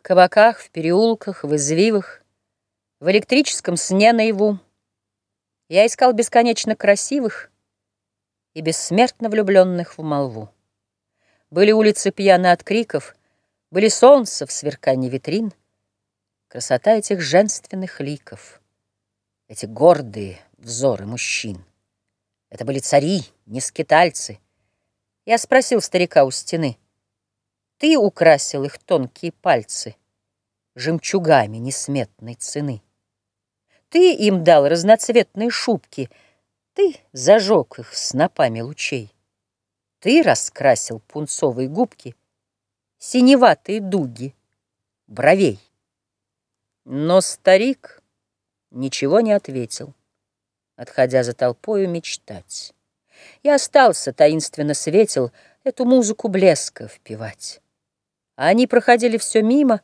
В кабаках, в переулках, в извивах, В электрическом сне наяву Я искал бесконечно красивых И бессмертно влюбленных в молву. Были улицы пьяны от криков, Были солнце в сверкании витрин, Красота этих женственных ликов, Эти гордые взоры мужчин. Это были цари, не скитальцы. Я спросил старика у стены, Ты украсил их тонкие пальцы Жемчугами несметной цены. Ты им дал разноцветные шубки, Ты зажег их снопами лучей. Ты раскрасил пунцовые губки, Синеватые дуги бровей. Но старик ничего не ответил, Отходя за толпою мечтать. Я остался, таинственно светил, Эту музыку блеска впивать. А они проходили все мимо,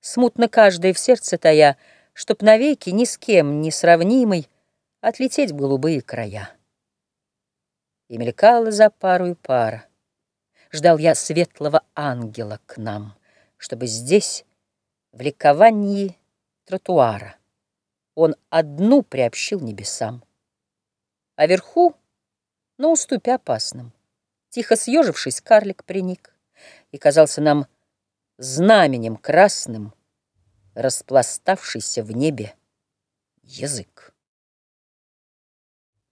Смутно каждое в сердце тая, Чтоб навеки ни с кем не сравнимый Отлететь в голубые края. И мелькала за пару пара. Ждал я светлого ангела к нам, Чтобы здесь, в ликовании тротуара, Он одну приобщил небесам. А вверху, на уступе опасном, Тихо съежившись, карлик приник И казался нам знаменем красным, Распластавшийся в небе язык.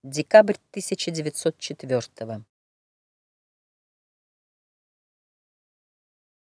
Декабрь 1904